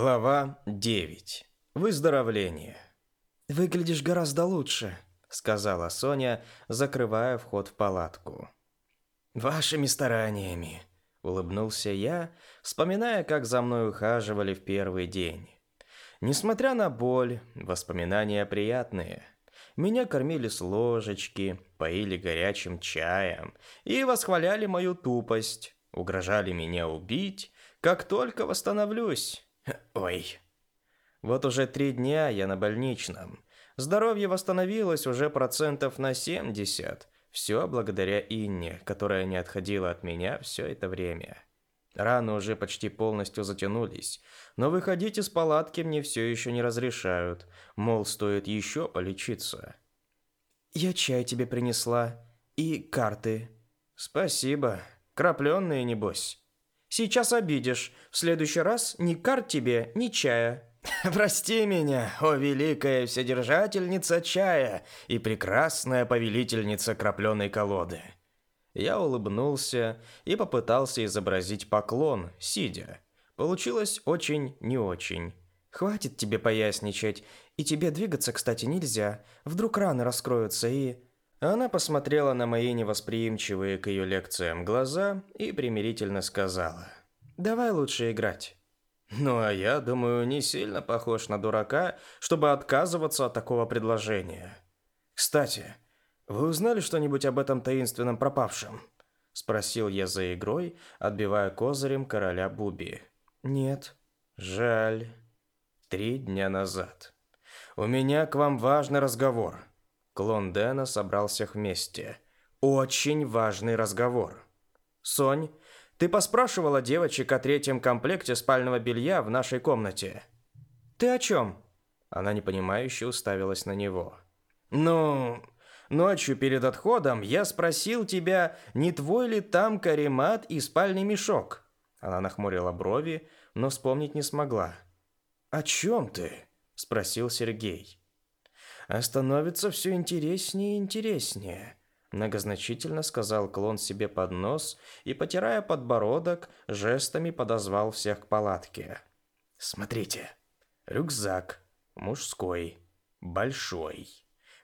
Глава 9. Выздоровление. «Выглядишь гораздо лучше», — сказала Соня, закрывая вход в палатку. «Вашими стараниями», — улыбнулся я, вспоминая, как за мной ухаживали в первый день. Несмотря на боль, воспоминания приятные. Меня кормили с ложечки, поили горячим чаем и восхваляли мою тупость, угрожали меня убить, как только восстановлюсь. Ой. Вот уже три дня я на больничном. Здоровье восстановилось уже процентов на 70. Все благодаря Инне, которая не отходила от меня все это время. Раны уже почти полностью затянулись, но выходить из палатки мне все еще не разрешают, мол, стоит еще полечиться. «Я чай тебе принесла. И карты». «Спасибо. Крапленные, небось». Сейчас обидишь. В следующий раз ни карт тебе, ни чая. Прости меня, о великая вседержательница чая и прекрасная повелительница крапленой колоды. Я улыбнулся и попытался изобразить поклон, сидя. Получилось очень не очень. Хватит тебе поясничать, и тебе двигаться, кстати, нельзя. Вдруг раны раскроются и... Она посмотрела на мои невосприимчивые к ее лекциям глаза и примирительно сказала. «Давай лучше играть». Ну а я, думаю, не сильно похож на дурака, чтобы отказываться от такого предложения. Кстати, вы узнали что-нибудь об этом таинственном пропавшем? Спросил я за игрой, отбивая козырем короля Буби. Нет. Жаль. Три дня назад. У меня к вам важный разговор. Клон Дэна собрал всех вместе. Очень важный разговор. «Сонь, ты поспрашивала девочек о третьем комплекте спального белья в нашей комнате?» «Ты о чем?» Она непонимающе уставилась на него. «Ну, ночью перед отходом я спросил тебя, не твой ли там каремат и спальный мешок?» Она нахмурила брови, но вспомнить не смогла. «О чем ты?» – спросил Сергей а становится все интереснее и интереснее», – многозначительно сказал клон себе под нос и, потирая подбородок, жестами подозвал всех к палатке. «Смотрите, рюкзак мужской, большой.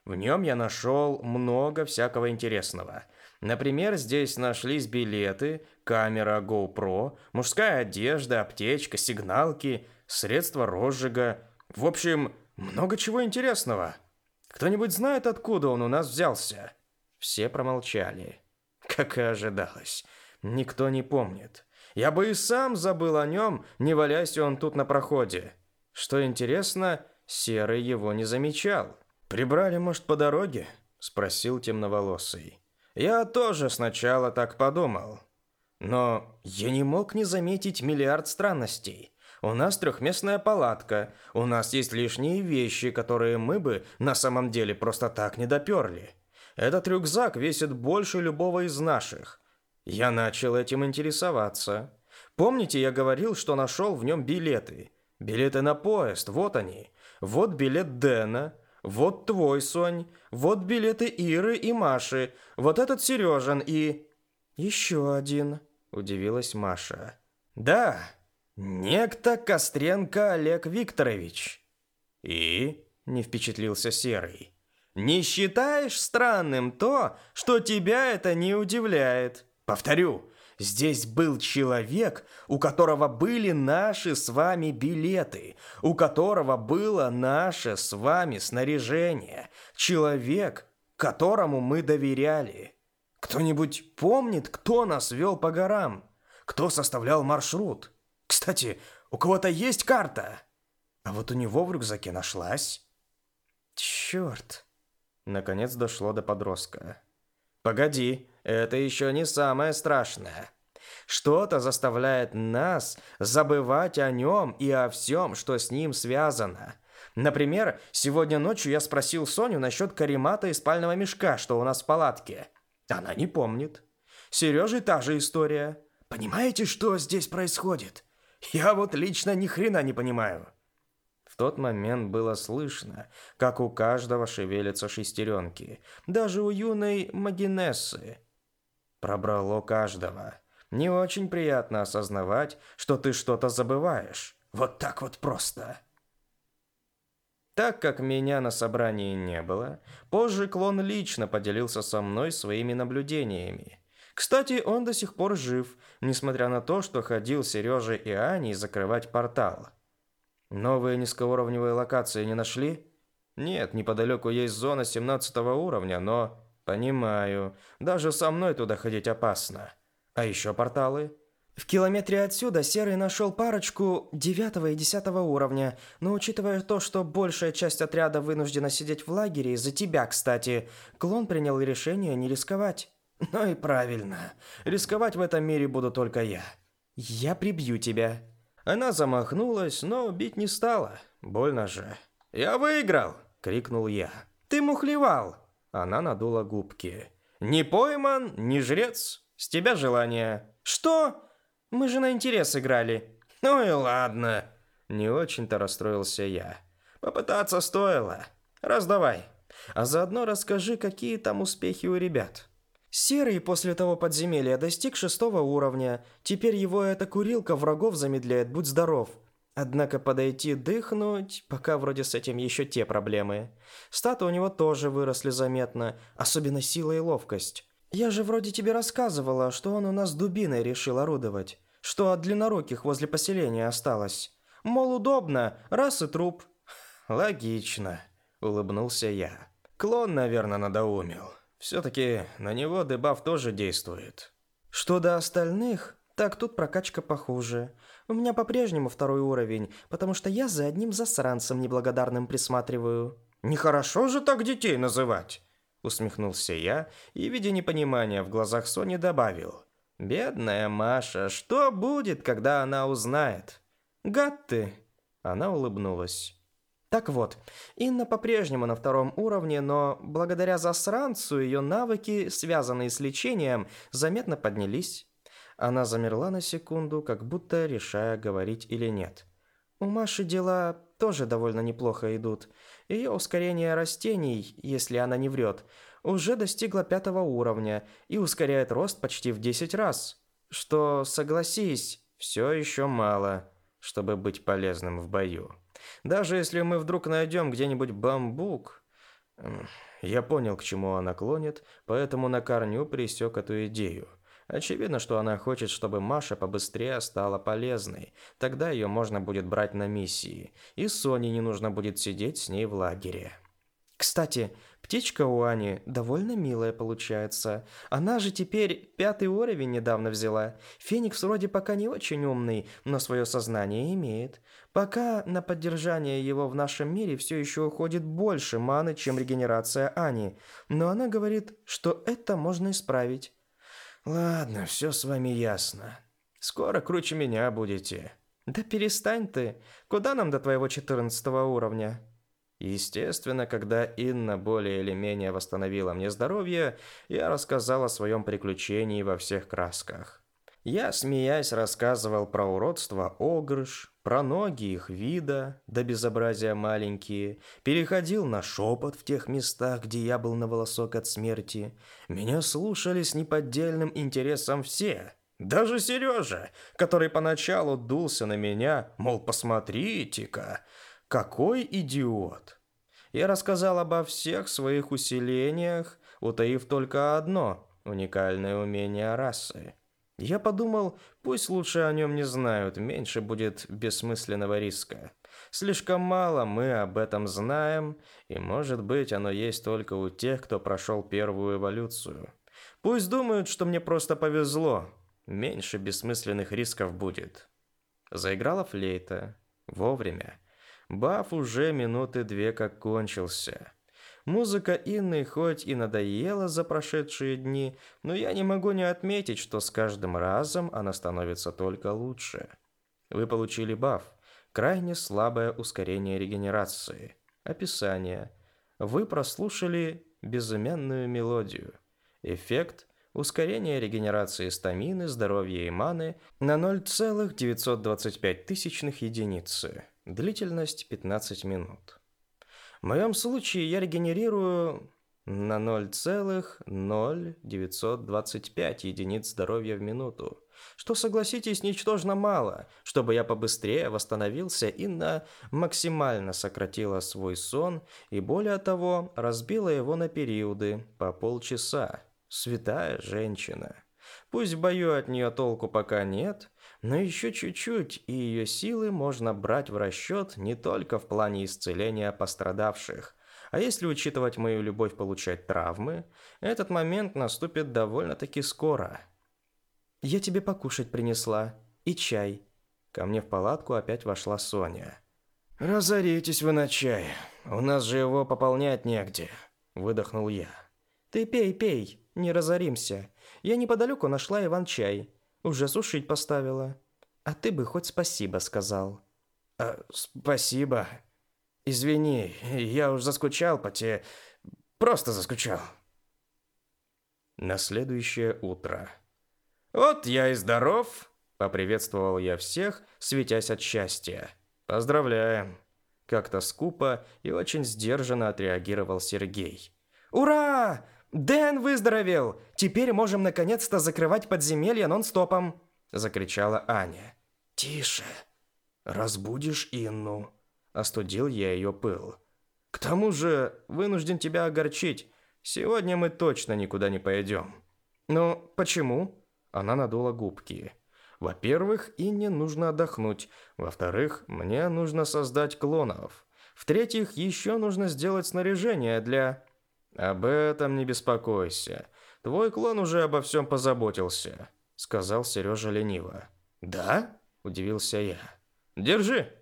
В нем я нашел много всякого интересного». Например, здесь нашлись билеты, камера GoPro, мужская одежда, аптечка, сигналки, средства розжига. В общем, много чего интересного. Кто-нибудь знает, откуда он у нас взялся?» Все промолчали. Как и ожидалось. Никто не помнит. Я бы и сам забыл о нем, не валясь он тут на проходе. Что интересно, Серый его не замечал. «Прибрали, может, по дороге?» – спросил темноволосый. «Я тоже сначала так подумал. Но я не мог не заметить миллиард странностей. У нас трехместная палатка. У нас есть лишние вещи, которые мы бы на самом деле просто так не доперли. Этот рюкзак весит больше любого из наших. Я начал этим интересоваться. Помните, я говорил, что нашел в нем билеты? Билеты на поезд, вот они. Вот билет Дэна, вот твой, Сонь, вот билеты Иры и Маши, вот этот Сережин и... Еще один, удивилась Маша. Да, «Некто Костренко Олег Викторович». «И?» – не впечатлился Серый. «Не считаешь странным то, что тебя это не удивляет?» «Повторю, Здесь был человек, у которого были наши с вами билеты, у которого было наше с вами снаряжение. Человек, которому мы доверяли. Кто-нибудь помнит, кто нас вел по горам? Кто составлял маршрут? Кстати, у кого-то есть карта. А вот у него в рюкзаке нашлась. Черт. Наконец дошло до подростка. Погоди, это еще не самое страшное. Что-то заставляет нас забывать о нем и о всем, что с ним связано. Например, сегодня ночью я спросил Соню насчет каремата и спального мешка, что у нас в палатке. Она не помнит. Сережей та же история. Понимаете, что здесь происходит? Я вот лично ни хрена не понимаю. В тот момент было слышно, как у каждого шевелятся шестеренки, даже у юной Магинессы. Пробрало каждого. Не очень приятно осознавать, что ты что-то забываешь. Вот так вот просто. Так как меня на собрании не было, позже клон лично поделился со мной своими наблюдениями. Кстати, он до сих пор жив, несмотря на то, что ходил Сереже и Ани закрывать портал. Новые низкоуровневые локации не нашли? Нет, неподалеку есть зона 17 уровня, но... Понимаю, даже со мной туда ходить опасно. А еще порталы? В километре отсюда Серый нашел парочку 9 и 10 уровня, но учитывая то, что большая часть отряда вынуждена сидеть в лагере из-за тебя, кстати, клон принял решение не рисковать. Ну и правильно. Рисковать в этом мире буду только я. Я прибью тебя. Она замахнулась, но бить не стала. Больно же. Я выиграл, крикнул я. Ты мухлевал. Она надула губки. Не пойман, не жрец. С тебя желание. Что? Мы же на интерес играли. Ну и ладно. Не очень-то расстроился я. Попытаться стоило. Раздавай. А заодно расскажи, какие там успехи у ребят. Серый после того подземелья достиг шестого уровня. Теперь его эта курилка врагов замедляет, будь здоров. Однако подойти дыхнуть, пока вроде с этим еще те проблемы. Статы у него тоже выросли заметно, особенно сила и ловкость. Я же вроде тебе рассказывала, что он у нас дубиной решил орудовать. Что от длинноруких возле поселения осталось. Мол, удобно, раз и труп. Логично, улыбнулся я. Клон, наверное, надоумил. Все-таки на него дебаф тоже действует. Что до остальных, так тут прокачка похуже. У меня по-прежнему второй уровень, потому что я за одним засранцем неблагодарным присматриваю. Нехорошо же так детей называть, усмехнулся я и, видя непонимание в глазах Сони, добавил. Бедная Маша, что будет, когда она узнает? Гад ты! Она улыбнулась. Так вот, Инна по-прежнему на втором уровне, но благодаря засранцу ее навыки, связанные с лечением, заметно поднялись. Она замерла на секунду, как будто решая, говорить или нет. У Маши дела тоже довольно неплохо идут. Ее ускорение растений, если она не врет, уже достигло пятого уровня и ускоряет рост почти в 10 раз. Что, согласись, все еще мало, чтобы быть полезным в бою. Даже если мы вдруг найдем где-нибудь бамбук... Я понял, к чему она клонит, поэтому на корню присек эту идею. Очевидно, что она хочет, чтобы Маша побыстрее стала полезной. Тогда ее можно будет брать на миссии. И Соне не нужно будет сидеть с ней в лагере. Кстати, Птичка у Ани довольно милая получается. Она же теперь пятый уровень недавно взяла. Феникс вроде пока не очень умный, но свое сознание имеет. Пока на поддержание его в нашем мире все еще уходит больше маны, чем регенерация Ани. Но она говорит, что это можно исправить. «Ладно, все с вами ясно. Скоро круче меня будете». «Да перестань ты. Куда нам до твоего четырнадцатого уровня?» Естественно, когда Инна более или менее восстановила мне здоровье, я рассказал о своем приключении во всех красках. Я, смеясь, рассказывал про уродство огрыш, про ноги их вида, до да безобразия маленькие, переходил на шепот в тех местах, где я был на волосок от смерти. Меня слушали с неподдельным интересом все, даже Сережа, который поначалу дулся на меня, мол, посмотрите-ка, какой идиот! Я рассказал обо всех своих усилениях, утаив только одно уникальное умение расы. Я подумал, пусть лучше о нем не знают, меньше будет бессмысленного риска. Слишком мало мы об этом знаем, и, может быть, оно есть только у тех, кто прошел первую эволюцию. Пусть думают, что мне просто повезло. Меньше бессмысленных рисков будет. Заиграла флейта. Вовремя. Баф уже минуты две как кончился. Музыка Инны хоть и надоела за прошедшие дни, но я не могу не отметить, что с каждым разом она становится только лучше. Вы получили баф. Крайне слабое ускорение регенерации. Описание. Вы прослушали безымянную мелодию. Эффект – ускорение регенерации стамины, здоровья и маны на 0,925 единицы. Длительность 15 минут. В моем случае я регенерирую на 0,0925 единиц здоровья в минуту, что, согласитесь, ничтожно мало, чтобы я побыстрее восстановился и на максимально сократила свой сон и, более того, разбила его на периоды по полчаса. Святая женщина. Пусть бою от нее толку пока нет, ну но еще чуть-чуть, и ее силы можно брать в расчет не только в плане исцеления пострадавших. А если учитывать мою любовь получать травмы, этот момент наступит довольно-таки скоро. «Я тебе покушать принесла. И чай». Ко мне в палатку опять вошла Соня. «Разоритесь вы на чай. У нас же его пополнять негде», – выдохнул я. «Ты пей, пей, не разоримся. Я неподалеку нашла Иван-чай. Уже сушить поставила. А ты бы хоть спасибо сказал. А, спасибо. Извини, я уж заскучал по те, Просто заскучал. На следующее утро. Вот я и здоров, поприветствовал я всех, светясь от счастья. Поздравляем. Как-то скупо и очень сдержанно отреагировал Сергей. «Ура!» «Дэн выздоровел! Теперь можем наконец-то закрывать подземелье нон-стопом!» — закричала Аня. «Тише! Разбудишь Инну!» — остудил я ее пыл. «К тому же вынужден тебя огорчить. Сегодня мы точно никуда не пойдем». «Ну, почему?» — она надула губки. «Во-первых, Инне нужно отдохнуть. Во-вторых, мне нужно создать клонов. В-третьих, еще нужно сделать снаряжение для...» «Об этом не беспокойся. Твой клон уже обо всем позаботился», — сказал Сережа лениво. «Да?» — удивился я. «Держи!»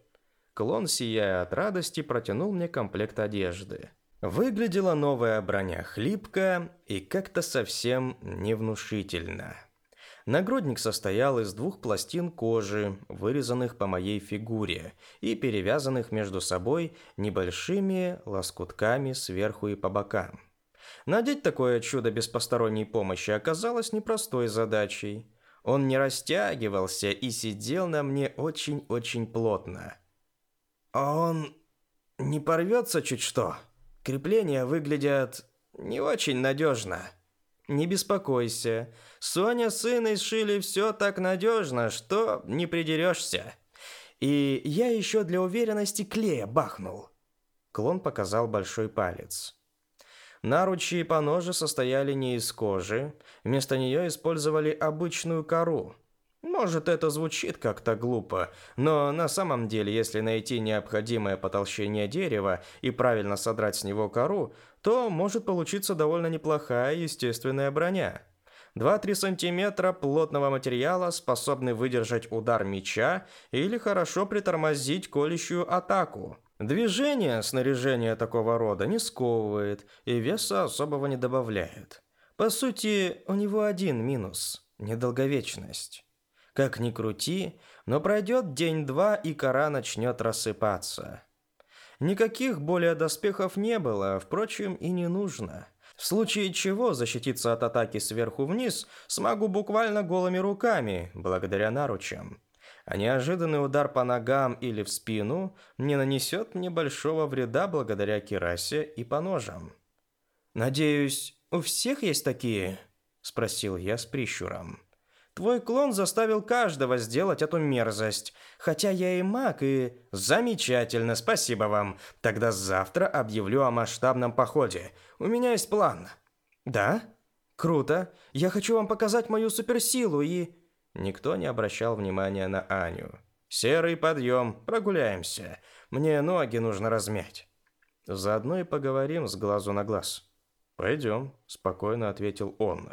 Клон, сияя от радости, протянул мне комплект одежды. Выглядела новая броня хлипко и как-то совсем невнушительно. Нагрудник состоял из двух пластин кожи, вырезанных по моей фигуре и перевязанных между собой небольшими лоскутками сверху и по бокам. Надеть такое чудо без посторонней помощи оказалось непростой задачей. Он не растягивался и сидел на мне очень-очень плотно. «А он не порвется чуть что? Крепления выглядят не очень надежно», не беспокойся. Соня с сыном сшили все так надежно, что не придерешься. И я еще для уверенности клея бахнул. Клон показал большой палец. Наручи и поножи состояли не из кожи, вместо нее использовали обычную кору. Может, это звучит как-то глупо, но на самом деле, если найти необходимое потолщение дерева и правильно содрать с него кору, то может получиться довольно неплохая естественная броня. 2-3 сантиметра плотного материала способны выдержать удар меча или хорошо притормозить колющую атаку. Движение снаряжения такого рода не сковывает и веса особого не добавляет. По сути, у него один минус – недолговечность. Как ни крути, но пройдет день-два, и кора начнет рассыпаться. Никаких более доспехов не было, впрочем, и не нужно. В случае чего защититься от атаки сверху вниз смогу буквально голыми руками, благодаря наручам. А неожиданный удар по ногам или в спину не нанесет мне большого вреда благодаря керасе и по ножам. «Надеюсь, у всех есть такие?» – спросил я с прищуром. Твой клон заставил каждого сделать эту мерзость. Хотя я и маг, и... Замечательно, спасибо вам. Тогда завтра объявлю о масштабном походе. У меня есть план. Да? Круто. Я хочу вам показать мою суперсилу и... Никто не обращал внимания на Аню. Серый подъем, прогуляемся. Мне ноги нужно размять. Заодно и поговорим с глазу на глаз. Пойдем, спокойно ответил он.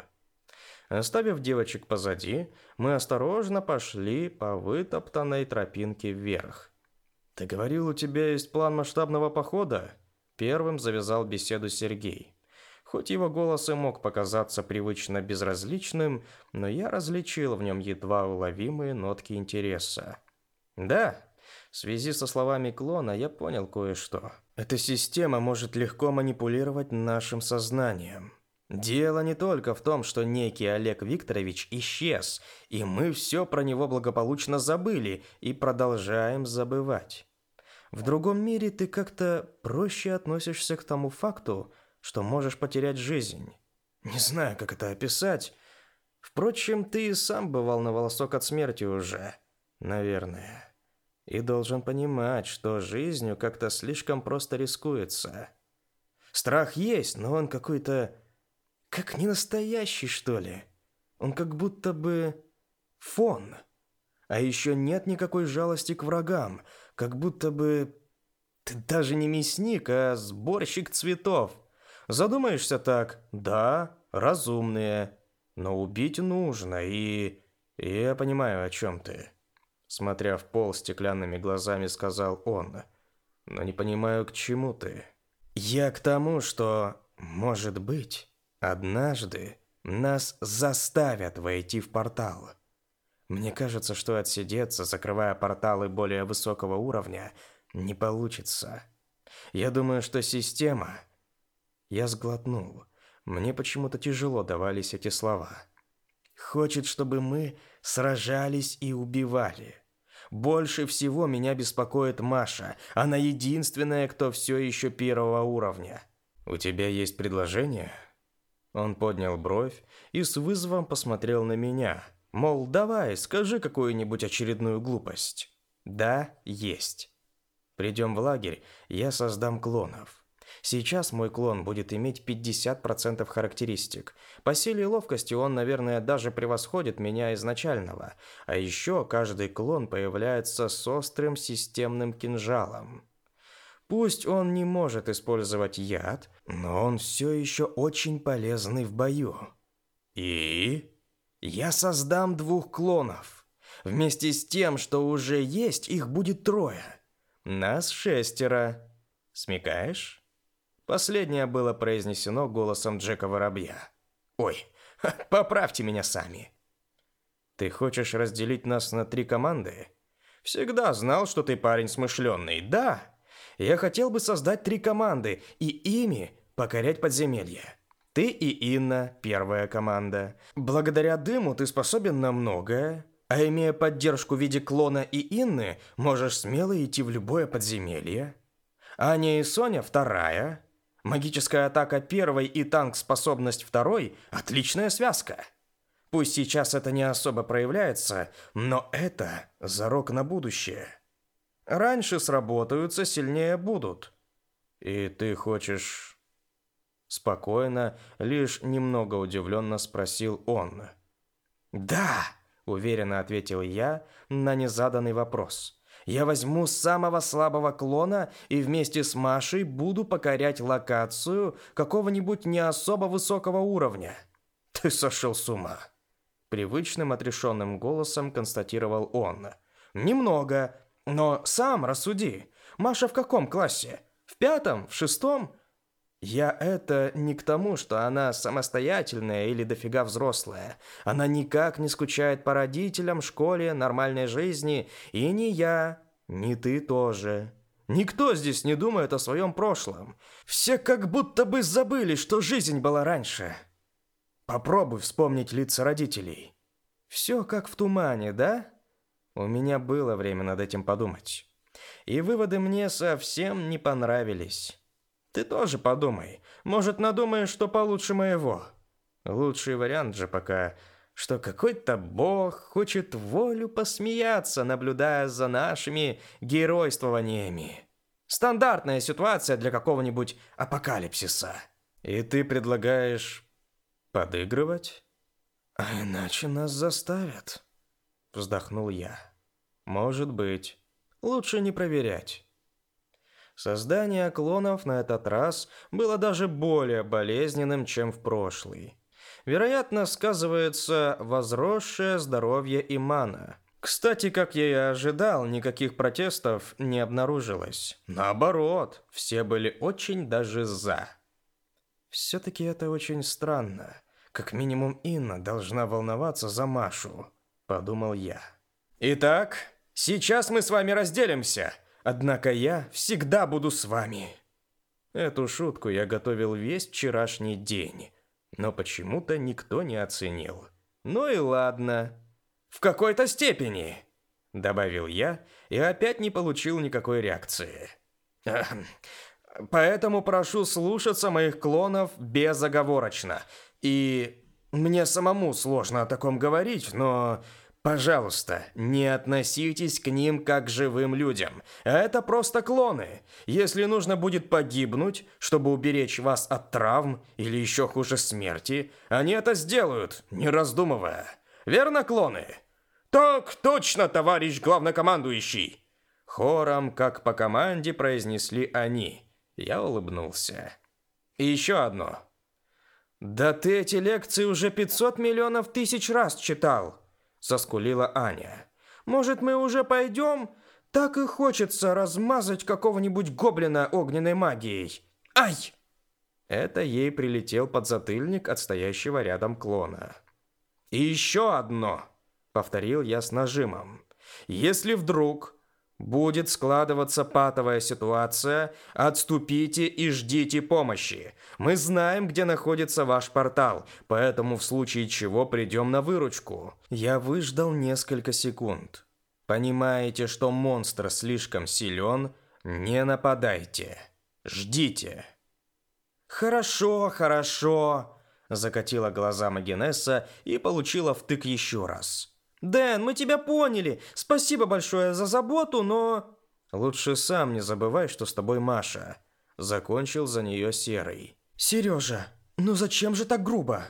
Оставив девочек позади, мы осторожно пошли по вытоптанной тропинке вверх. «Ты говорил, у тебя есть план масштабного похода?» Первым завязал беседу Сергей. Хоть его голос и мог показаться привычно безразличным, но я различил в нем едва уловимые нотки интереса. «Да», в связи со словами клона я понял кое-что. Эта система может легко манипулировать нашим сознанием. Дело не только в том, что некий Олег Викторович исчез, и мы все про него благополучно забыли и продолжаем забывать. В другом мире ты как-то проще относишься к тому факту, что можешь потерять жизнь. Не знаю, как это описать. Впрочем, ты и сам бывал на волосок от смерти уже, наверное. И должен понимать, что жизнью как-то слишком просто рискуется. Страх есть, но он какой-то как не настоящий, что ли. Он как будто бы фон. А еще нет никакой жалости к врагам, как будто бы ты даже не мясник, а сборщик цветов. Задумаешься так, да, разумные, но убить нужно, и... Я понимаю, о чем ты. Смотря в пол стеклянными глазами, сказал он. Но не понимаю, к чему ты. Я к тому, что, может быть, Однажды нас заставят войти в портал. Мне кажется, что отсидеться, закрывая порталы более высокого уровня, не получится. Я думаю, что система... Я сглотнул. Мне почему-то тяжело давались эти слова. Хочет, чтобы мы сражались и убивали. Больше всего меня беспокоит Маша. Она единственная, кто все еще первого уровня. У тебя есть предложение? Он поднял бровь и с вызовом посмотрел на меня. Мол, давай, скажи какую-нибудь очередную глупость. Да, есть. Придем в лагерь, я создам клонов. Сейчас мой клон будет иметь 50% характеристик. По силе и ловкости он, наверное, даже превосходит меня изначального. А еще каждый клон появляется с острым системным кинжалом. Пусть он не может использовать яд, но он все еще очень полезный в бою. И я создам двух клонов. Вместе с тем, что уже есть, их будет трое. Нас шестеро. Смекаешь? Последнее было произнесено голосом Джека Воробья. Ой, поправьте меня сами. Ты хочешь разделить нас на три команды? Всегда знал, что ты парень смышленный, да? Я хотел бы создать три команды и ими покорять подземелья. Ты и Инна – первая команда. Благодаря дыму ты способен на многое, а имея поддержку в виде клона и Инны, можешь смело идти в любое подземелье. Аня и Соня – вторая. Магическая атака первой и танк-способность второй – отличная связка. Пусть сейчас это не особо проявляется, но это зарок на будущее – раньше сработаются, сильнее будут. И ты хочешь...» Спокойно, лишь немного удивленно спросил он. «Да!» – уверенно ответил я на незаданный вопрос. «Я возьму самого слабого клона и вместе с Машей буду покорять локацию какого-нибудь не особо высокого уровня». «Ты сошел с ума!» Привычным отрешенным голосом констатировал он. «Немного, но сам рассуди. Маша в каком классе? В пятом? В шестом? Я это не к тому, что она самостоятельная или дофига взрослая. Она никак не скучает по родителям, школе, нормальной жизни. И не я, не ты тоже. Никто здесь не думает о своем прошлом. Все как будто бы забыли, что жизнь была раньше. Попробуй вспомнить лица родителей. Все как в тумане, да? У меня было время над этим подумать. И выводы мне совсем не понравились. Ты тоже подумай. Может, надумаешь, что получше моего. Лучший вариант же пока, что какой-то бог хочет волю посмеяться, наблюдая за нашими геройствованиями. Стандартная ситуация для какого-нибудь апокалипсиса. И ты предлагаешь подыгрывать? А иначе нас заставят. Вздохнул я. Может быть. Лучше не проверять. Создание клонов на этот раз было даже более болезненным, чем в прошлый. Вероятно, сказывается возросшее здоровье Имана. Кстати, как я и ожидал, никаких протестов не обнаружилось. Наоборот, все были очень даже «за». Все-таки это очень странно. Как минимум Инна должна волноваться за Машу подумал я. Итак, сейчас мы с вами разделимся. Однако я всегда буду с вами. Эту шутку я готовил весь вчерашний день, но почему-то никто не оценил. Ну и ладно. В какой-то степени, добавил я и опять не получил никакой реакции. Поэтому прошу слушаться моих клонов безоговорочно. И мне самому сложно о таком говорить, но Пожалуйста, не относитесь к ним как к живым людям. Это просто клоны. Если нужно будет погибнуть, чтобы уберечь вас от травм или еще хуже смерти, они это сделают, не раздумывая. Верно, клоны? Так точно, товарищ главнокомандующий. Хором, как по команде, произнесли они. Я улыбнулся. И еще одно. Да ты эти лекции уже 500 миллионов тысяч раз читал. Заскулила Аня. «Может, мы уже пойдем? Так и хочется размазать какого-нибудь гоблина огненной магией. Ай!» Это ей прилетел подзатыльник от стоящего рядом клона. «И еще одно!» — повторил я с нажимом. «Если вдруг Будет складываться патовая ситуация, отступите и ждите помощи. Мы знаем, где находится ваш портал, поэтому в случае чего придем на выручку». Я выждал несколько секунд. «Понимаете, что монстр слишком силен? Не нападайте. Ждите». «Хорошо, хорошо», – закатила глаза Магинесса и получила втык еще раз – Дэн, мы тебя поняли. Спасибо большое за заботу, но... Лучше сам не забывай, что с тобой Маша. Закончил за нее Серый. Сережа, ну зачем же так грубо?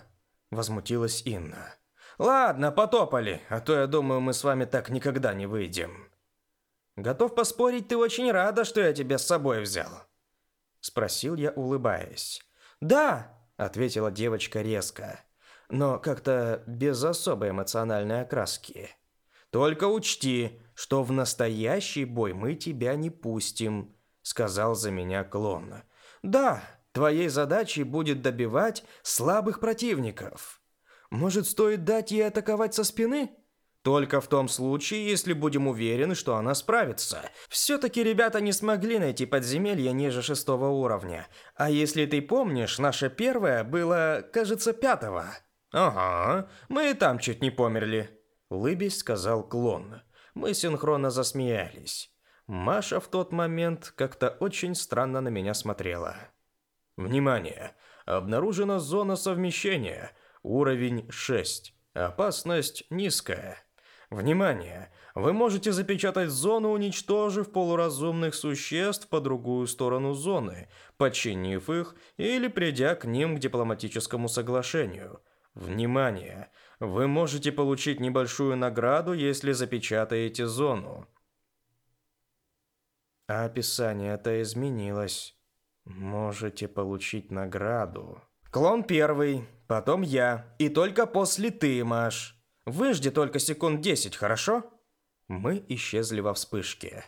Возмутилась Инна. Ладно, потопали, а то я думаю, мы с вами так никогда не выйдем. Готов поспорить, ты очень рада, что я тебя с собой взял. Спросил я, улыбаясь. Да, ответила девочка резко но как-то без особой эмоциональной окраски. «Только учти, что в настоящий бой мы тебя не пустим», — сказал за меня клон. «Да, твоей задачей будет добивать слабых противников. Может, стоит дать ей атаковать со спины?» Только в том случае, если будем уверены, что она справится. Все-таки ребята не смогли найти подземелье ниже шестого уровня. А если ты помнишь, наше первое было, кажется, пятого. «Ага, мы и там чуть не померли», — Улыбись, сказал клон. Мы синхронно засмеялись. Маша в тот момент как-то очень странно на меня смотрела. «Внимание! Обнаружена зона совмещения. Уровень 6. Опасность низкая. Внимание! Вы можете запечатать зону, уничтожив полуразумных существ по другую сторону зоны, подчинив их или придя к ним к дипломатическому соглашению». Внимание! Вы можете получить небольшую награду, если запечатаете зону. Описание это изменилось. Можете получить награду. Клон первый, потом я, и только после ты, Маш. Выжди только секунд 10, хорошо? Мы исчезли во вспышке.